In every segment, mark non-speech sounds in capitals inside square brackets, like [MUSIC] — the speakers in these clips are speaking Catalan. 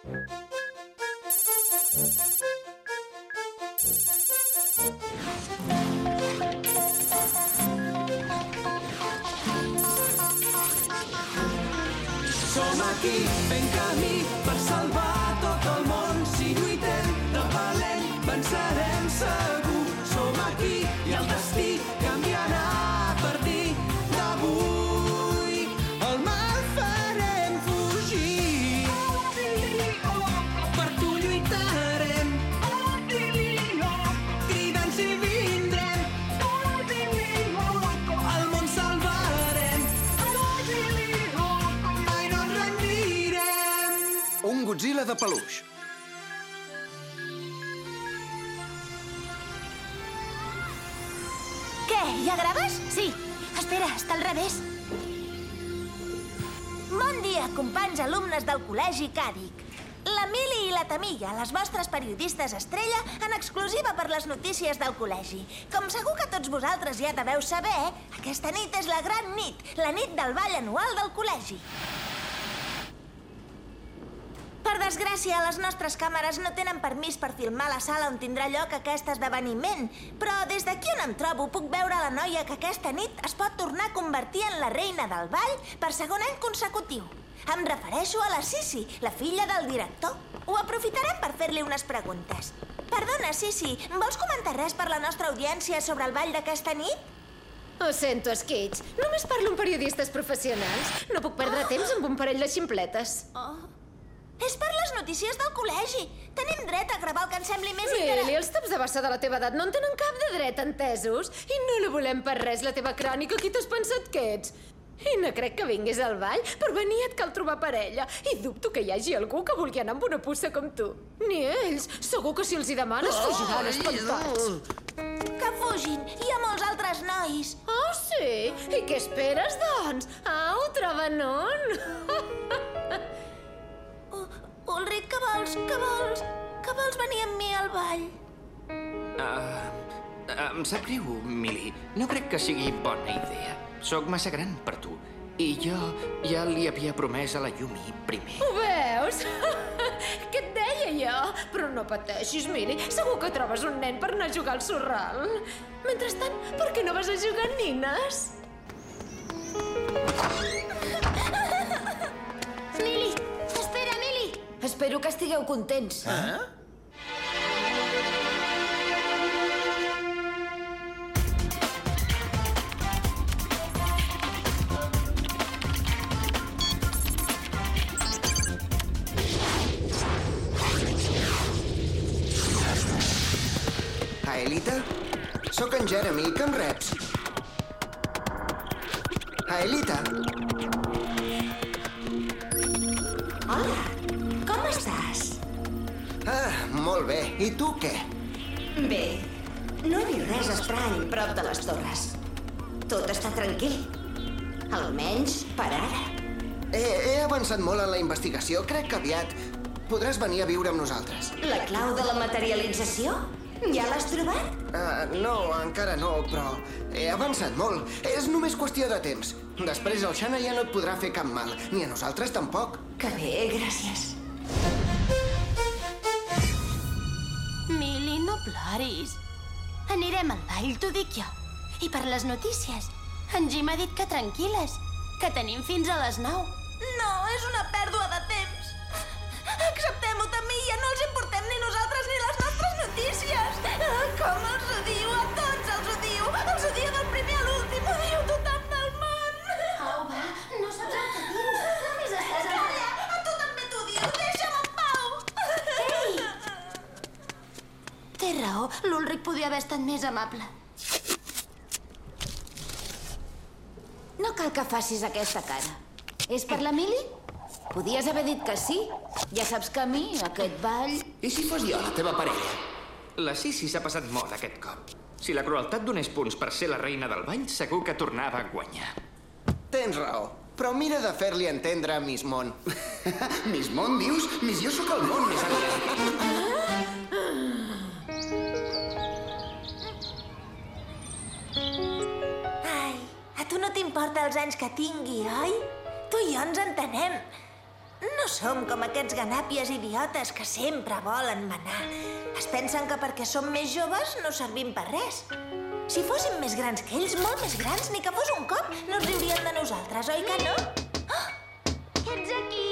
Som aquí Un Godzilla de peluix. Què, ja graves? Sí. Espera, està al revés. Bon dia, companys alumnes del Col·legi Càdic. La Mili i la Tamilla, les vostres periodistes estrella, en exclusiva per les notícies del col·legi. Com segur que tots vosaltres ja deveu saber, aquesta nit és la gran nit, la nit del ball anual del col·legi. Desgràcia, les nostres càmeres no tenen permís per filmar la sala on tindrà lloc aquest esdeveniment, però des d'aquí on em trobo puc veure la noia que aquesta nit es pot tornar a convertir en la reina del ball per segon any consecutiu. Em refereixo a la Sisi, la filla del director. Ho aprofitarem per fer-li unes preguntes. Perdona, Sisi, vols comentar res per la nostra audiència sobre el ball d'aquesta nit? Ho sento, Skits. Només parlo amb periodistes professionals. No puc perdre temps amb un parell de ximpletes. Oh. És per les notícies del col·legi. Tenim dret a gravar el que ens sembli més interessant. els taps de bassa de la teva edat no en tenen cap de dret, entesos? I no la volem per res, la teva crònica. Qui t'has pensat que ets? I no crec que vinguis al ball. Per venir et cal trobar parella. I dubto que hi hagi algú que vulgui anar amb una puça com tu. Ni ells. Segur que si els hi demanes fugiran espantats. Que fugin. Hi ha molts altres nois. Oh, sí? I què esperes, doncs? Au, trobanon! Uh, [LAUGHS] Ulrich, que vols? Que vols? Que vols venir amb mi al ball? Uh, em sap greu, Mili. No crec que sigui bona idea. Sóc massa gran per tu. I jo ja li havia promès a la Yumi primer. Ho veus? [LAUGHS] Què et deia jo? Però no pateixis, Mili. Segur que trobes un nen per anar a jugar al sorral. Mentrestant, per què no vas a jugar nines? Espero que estigueu contents. Ah? Aelita? Sóc en Jeremy, que em reps? Tu què? Bé, no he vist res estrany prop de les torres. Tot està tranquil. Almenys per ara. He, he avançat molt en la investigació. Crec que aviat podràs venir a viure amb nosaltres. La clau de la materialització? Ja l'has trobat? Uh, no, encara no, però he avançat molt. És només qüestió de temps. Després el Xana ja no et podrà fer cap mal, ni a nosaltres tampoc. Que bé, gràcies. Anirem al ball, t'ho dic jo. I per les notícies. En Jim ha dit que tranquil·les, que tenim fins a les 9. No, és una pèrdua de l'Ulric podia haver estat més amable. No cal que facis aquesta cara. És per la Mili? Podies haver dit que sí. Ja saps que a mi, aquest ball... I si fos jo la teva parella? La Sisi s'ha passat molt aquest cop. Si la crueltat donés punts per ser la reina del ball, segur que tornava a guanyar. Tens raó, però mira de fer-li entendre a Miss Món. [LAUGHS] Miss Món, dius? Miss jo sóc el món més enllà. Tu no t'importa els anys que tingui, oi? Tu i jo ens entenem. No som com aquests ganàpies idiotes que sempre volen manar. Es pensen que perquè som més joves no servim per res. Si fóssim més grans que ells, molt més grans, ni que fos un cop, no es riurien de nosaltres, oi que no? Ets aquí!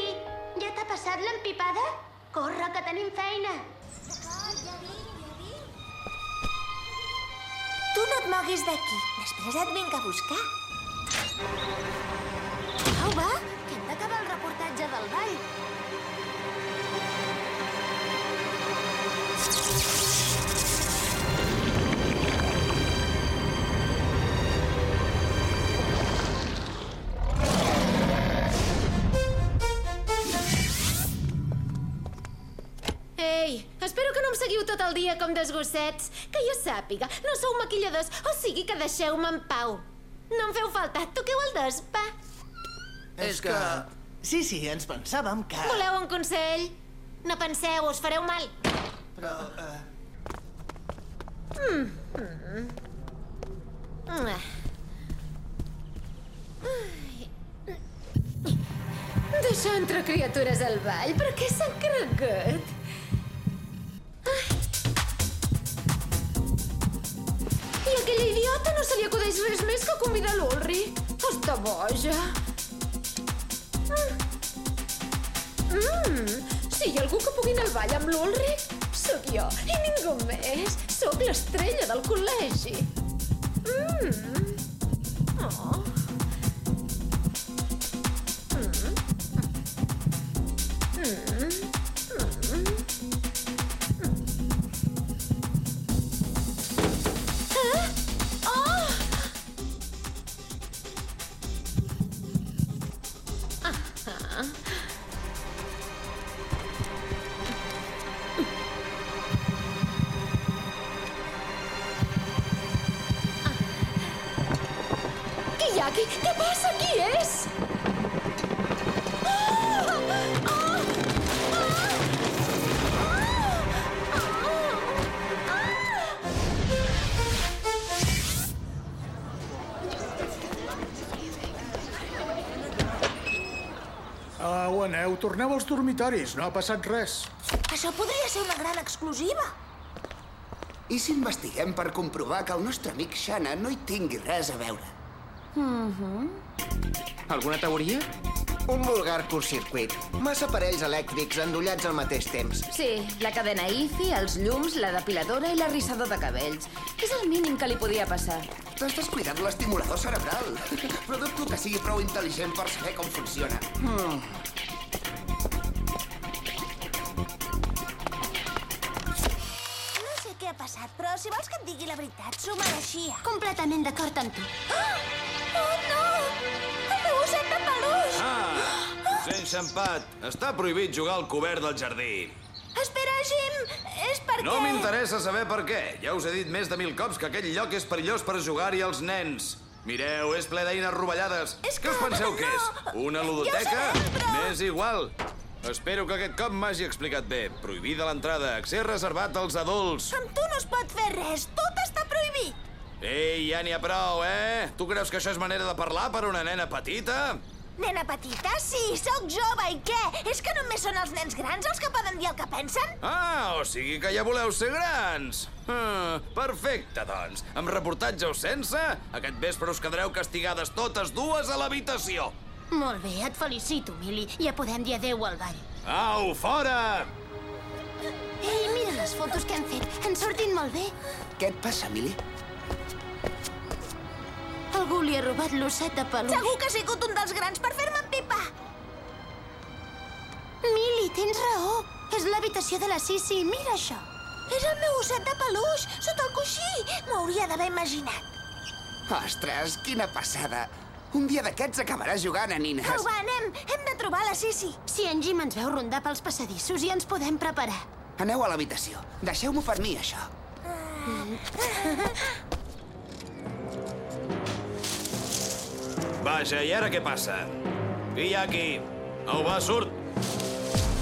Ja t'ha passat l'empipada? Corre, que tenim feina! Tu no et moguis d'aquí. Després et vinc a buscar. Au, va, que hem d'acabar el reportatge del ball. Ei, espero que no em seguiu tot el dia com desgossets. Que jo sàpiga, no sou maquilladors, o sigui que deixeu-me en pau. No em feu falta, toqueu el dos, va. És que... Sí, sí, ens pensàvem que... Voleu un consell? No penseu, us fareu mal. Però, eh, Ah. Deixar entrar criatures al ball? Per què s'han cregut? Aquella idiota no se li acudeix res més que convidar l'Ulri. Està boja. Mm. Mm. Si hi ha algú que pugui anar al ball amb l'Ulric, sóc jo. I ningú més. Sóc l'estrella del col·legi. Mm. Oh. Torneu als dormitoris, no ha passat res. Això podria ser una gran exclusiva. I si investiguem per comprovar que el nostre amic Xana no hi tingui res a veure? Alguna teoria? Un vulgar curtcircuit. Massa parells elèctrics endollats al mateix temps. Sí, la cadena IFI, els llums, la depiladora i l'arrissador de cabells. És el mínim que li podia passar. T'has descuidat l'estimulador cerebral. [LAUGHS] Però dubto que sigui prou intel·ligent per saber com funciona. No Completament d'acord amb tu. Oh, no! El meu osset de peluix! Ah, sense empat. Està prohibit jugar al cobert del jardí. Espera, Jim, és perquè... No m'interessa saber per què. Ja us he dit més de mil cops que aquell lloc és perillós per jugar-hi als nens. Mireu, és ple d'eines rovellades. És Què us que penseu que és? no. Una Ja ludoteca? sabem, però- M'és igual. Espero que aquest cop m'hagi explicat bé. Prohibida l'entrada, accés reservat als adults. Amb tu no es pot fer res, prohibit. Ei, ja n'hi ha prou, eh? Tu creus que això és manera de parlar per una nena petita? Nena petita? Sí, sóc jove, i què? És que només són els nens grans els que poden dir el que pensen? Ah, o sigui que ja voleu ser grans. Ah, perfecte, doncs. Amb reportatge o sense, aquest vespre us quedareu castigades totes dues a l'habitació. Molt bé, et felicito, Mili. Ja podem dir adeu al ball. Au, fora! Ei, mira les fotos que hem fet. Han sortit molt bé. Què et passa, Mili? Algú li ha robat l'osset de peluix. Segur que ha sigut un dels grans per fer-me empipar. Mili, tens raó. És l'habitació de la Sissi. Mira això. És el meu osset de peluix, sota el coixí. M'ho hauria d'haver imaginat. Ostres, quina passada. Un dia d'aquests acabaràs jugant a nines. Au, va, anem. Hem de trobar la Sissi. Si en Jim ens veu rondar pels passadissos i ens podem preparar. Aneu a l'habitació. Deixeu-m'ho per mi, això. [LAUGHS] [LAUGHS] Vaja, i ara què passa? Qui hi ha aquí? Au, va, surt!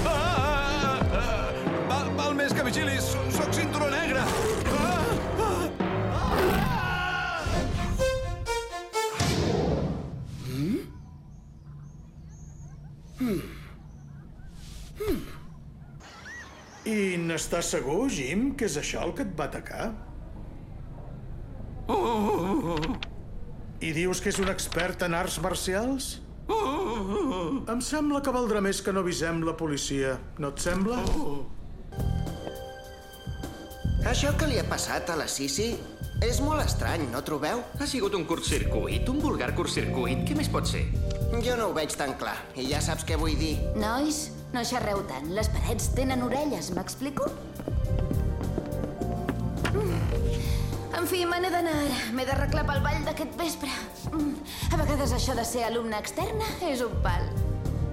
Ah, ah, ah, ah. Val, val més que vigilis, soc, soc cinturó negre! Ah, ah, ah. Hmm? Hmm. I n'estàs segur, Jim, que és això el que et va atacar? I dius que és un expert en arts marcials? Em sembla que valdrà més que no avisem la policia. No et sembla? Això que li ha passat a la Sissi és molt estrany, no trobeu? Ha sigut un curtcircuit, un vulgar curtcircuit. Què més pot ser? Jo no ho veig tan clar, i ja saps què vull dir. Nois, no xerreu tant. Les parets tenen orelles, m'explico? En fi, me n'he d'anar. M'he d'arreglar pel ball d'aquest vespre. Mm. A vegades això de ser alumne externa és un pal.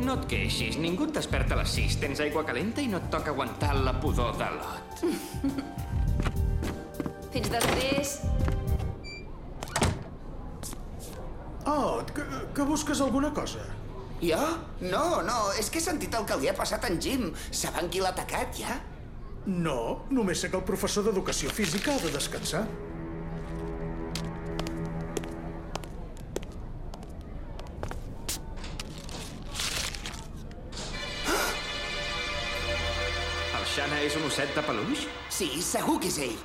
No et queixis, ningú et desperta a les 6. Tens aigua calenta i no et toca aguantar la pudor de lot. [LAUGHS] Fins després. Oh, que, que busques alguna cosa? Jo? No, no, és que he sentit el que li ha passat a en Jim. Saben qui l'ha atacat, ja? No, només sé que el professor d'educació física ha de descansar. És un osset de peluix? Sí, segur que és ell.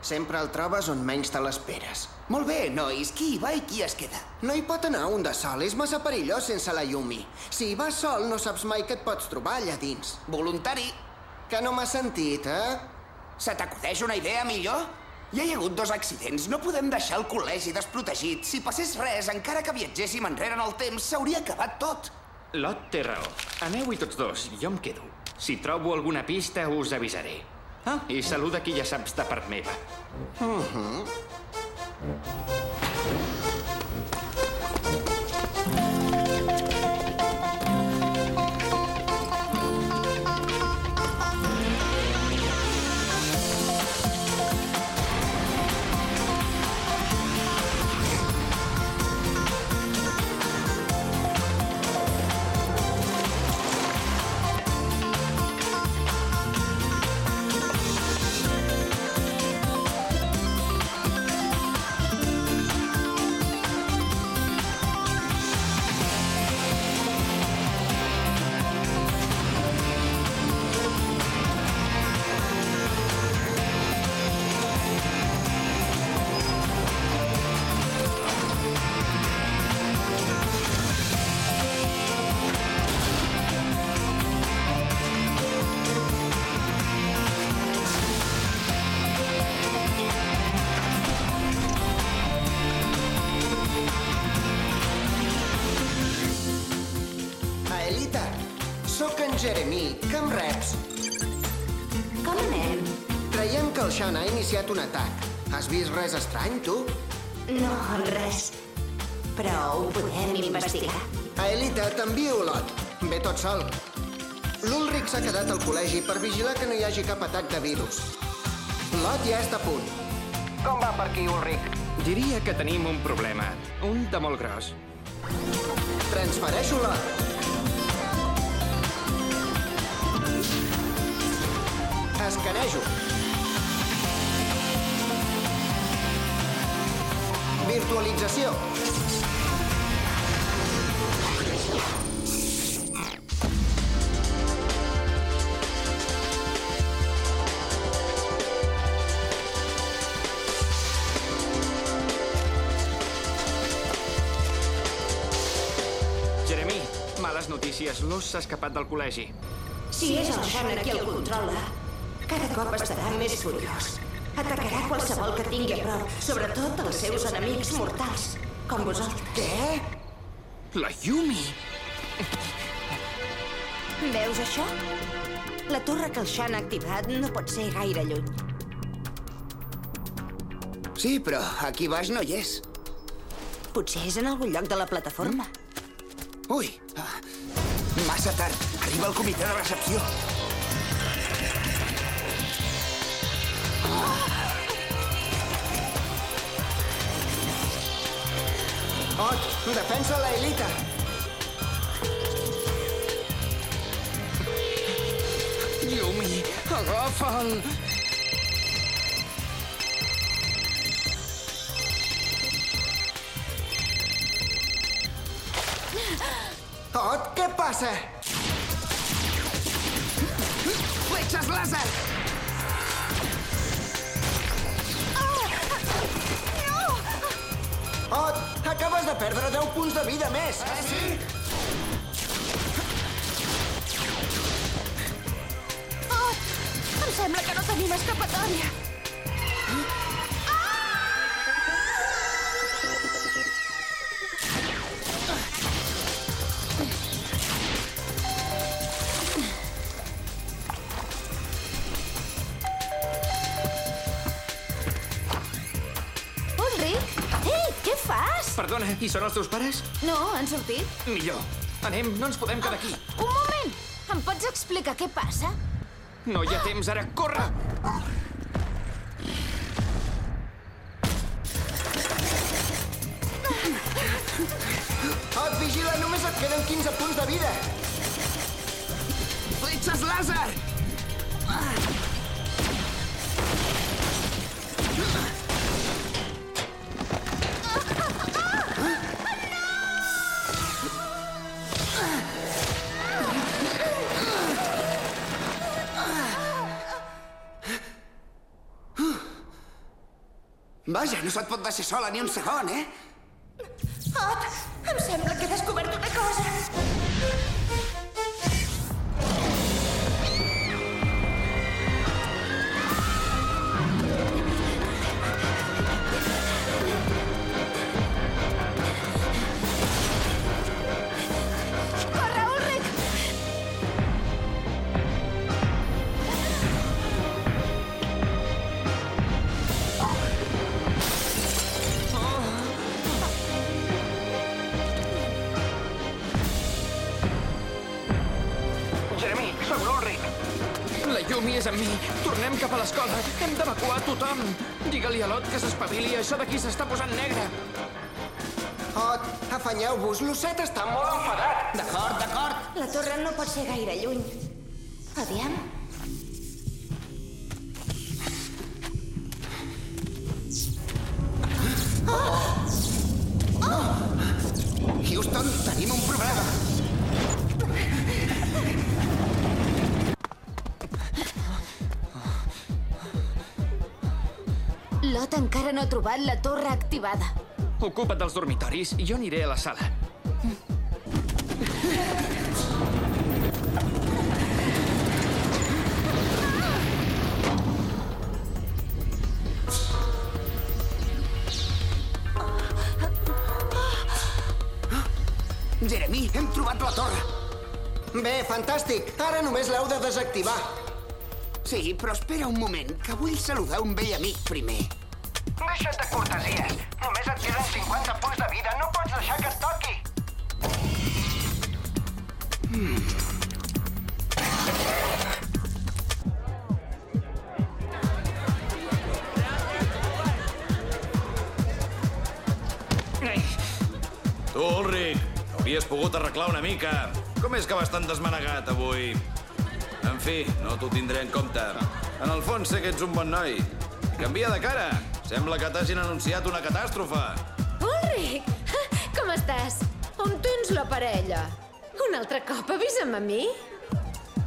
Sempre el trobes on menys te l'esperes. Molt bé, nois, qui hi va i qui es queda? No hi pot anar un de sol, és massa perillós sense la Yumi. Si hi vas sol, no saps mai què et pots trobar allà dins. Voluntari. Que no m'has sentit, eh? Se t'acudeix una idea millor? Ja hi ha hagut dos accidents. No podem deixar el col·legi desprotegit. Si passés res, encara que viatgéssim enrere en el temps, s'hauria acabat tot. Lot té raó. Aneu-hi tots dos, jo em quedo. Si trobo alguna pista, us avisaré. Ah, i saluda qui ja saps de part meva. Uh -huh. Que el Shan ha iniciat un atac. Has vist res estrany, tu? No, res. Però ho podem investigar. Aelita, t'envio Lot. Ve tot sol. L'Ulric s'ha quedat al col·legi per vigilar que no hi hagi cap atac de virus. Lot ja està a punt. Com va per aquí, Ulric? Diria que tenim un problema. Un de molt gros. Transfereixo Lot. Escanejo. Virtualització. Jeremy, males notícies. L'os s'ha escapat del col·legi. Si és el Xana qui el controla, cada cop estarà més furiós. Atacarà qualsevol que tingui a prop, sobretot els seus enemics mortals, com vosaltres. Què? La Yumi! Veus això? La torre que el Xan ha activat no pot ser gaire lluny. Sí, però aquí baix no hi és. Potser és en algun lloc de la plataforma. Ui, ah, massa tard. Arriba el comitè de recepció. Ot, defensa la Elita. Yumi, agafa'l! Ot, què passa? Fletxes làser! Ot, acabes de perdre 10 punts de vida més. Ah, sí? Oh, em sembla que no tenim escapatòria. Fas? Perdona, i són els teus pares? No, han sortit. Millor. Anem, no ens podem quedar aquí. Un moment! Em pots explicar què passa? No hi ha temps ara, corre! Ot, vigila, només et queden 15 punts de vida. Fletxes làser! Vaja, no se't pot deixar sola ni un segon, eh? Ot, em sembla Hem d'evacuar tothom. Digue-li a l'Ot que s'espavili. Això d'aquí s'està posant negre. Ot, afanyeu-vos, l'osset està molt enfadat. D'acord, d'acord. La torre no pot ser gaire lluny. Aviam. Houston, tenim un problema. No ha trobat la torre activada. Ocupa't dels dormitoris i jo aniré a la sala. Jeremy, hem trobat la torre. Bé, fantàstic. Ara només l'heu de desactivar. Sí, però espera un moment, que vull saludar un vell amic primer. Deixa't de cortesies. Només et queden 50 punts de vida. No pots deixar que et toqui. Ei, Tu, Ulrich, hauries pogut arreglar una mica. Com és que vas tan desmanegat avui? En fi, no t'ho tindré en compte. En el fons sé que ets un bon noi. Canvia de cara. Sembla que t'hagin anunciat una catàstrofe. Ulrich! [LAUGHS] Com estàs? On tens la parella? Un altre cop avisa'm a mi?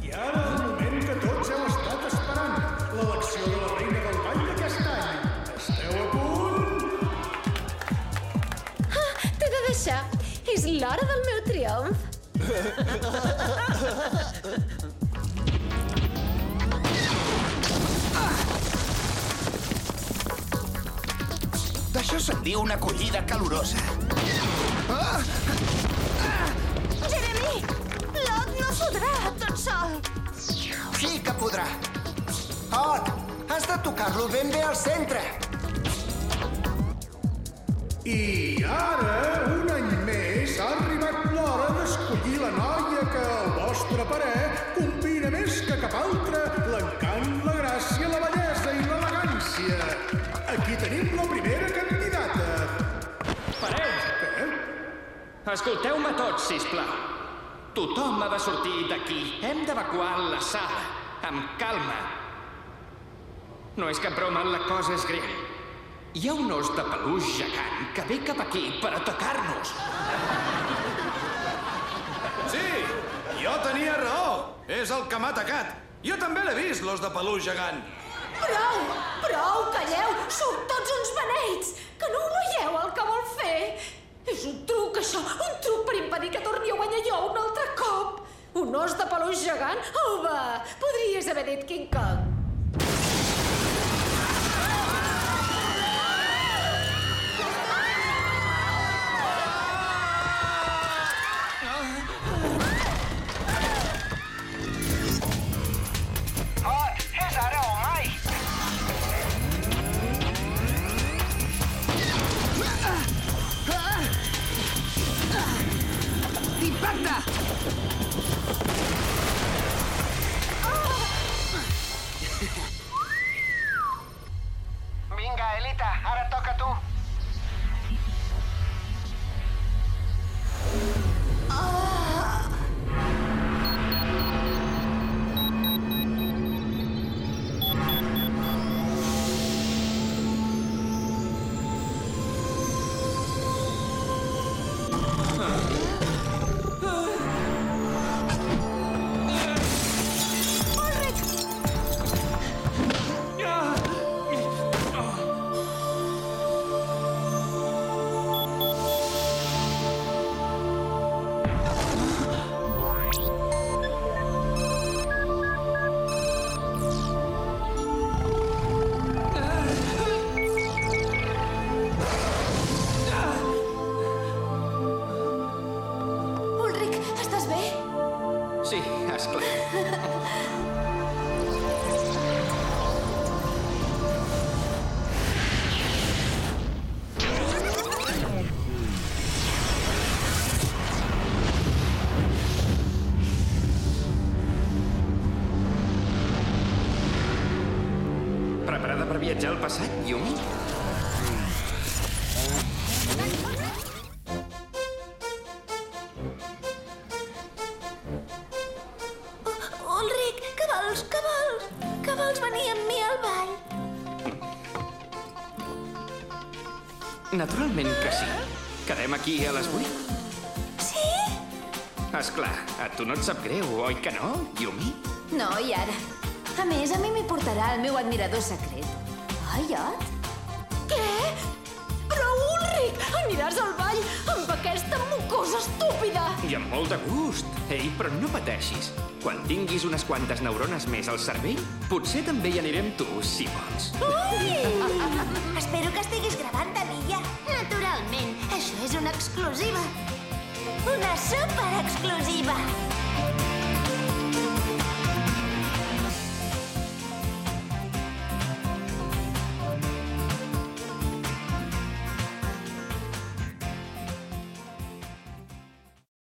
I ara el moment que tots heu estat esperant. L'elecció de la reina del ball d'aquest any. Esteu a punt? T'he de deixar. És l'hora del meu triomf. [LAUGHS] D'això se'n diu una acollida calorosa. Ah! Jeremy! Lot no podrà tot sol. Sí que podrà. Ot, has de tocar-lo ben bé al centre. I ara, un any més, ha arribat l'hora d'escollir la noia que, al vostre parer, combina més que cap altra Escolteu-me tots, sisplau. Tothom ha de sortir d'aquí. Hem d'evacuar la sala. Amb calma. No és cap broma, la cosa és greu. Hi ha un os de peluix gegant que ve cap aquí per atacar-nos. Sí, jo tenia raó. És el que m'ha atacat. Jo també l'he vist, l'os de peluix gegant. Prou! Prou, calleu! Sou tots uns beneits! Que no ho veieu, el que vol fer? És un truc, això! Un truc per impedir que torni a guanyar jo un altre cop! Un os de peluix gegant? Au, va! Podries haver dit King Kong. Preparada per viatjar al passat, Yumi? Tu no et sap greu, oi que no, Yumi? No, i ara? A més, a mi m'hi portarà el meu admirador secret. Oi, Ot? Què? Però, Ulrich, aniràs al ball amb aquesta mocosa estúpida! I amb molt de gust. Ei, però no pateixis. Quan tinguis unes quantes neurones més al cervell, potser també hi anirem tu, si vols. [LAUGHS] Espero que estiguis gravant, Anilla. Naturalment, això és una exclusiva. Una super exclusiva.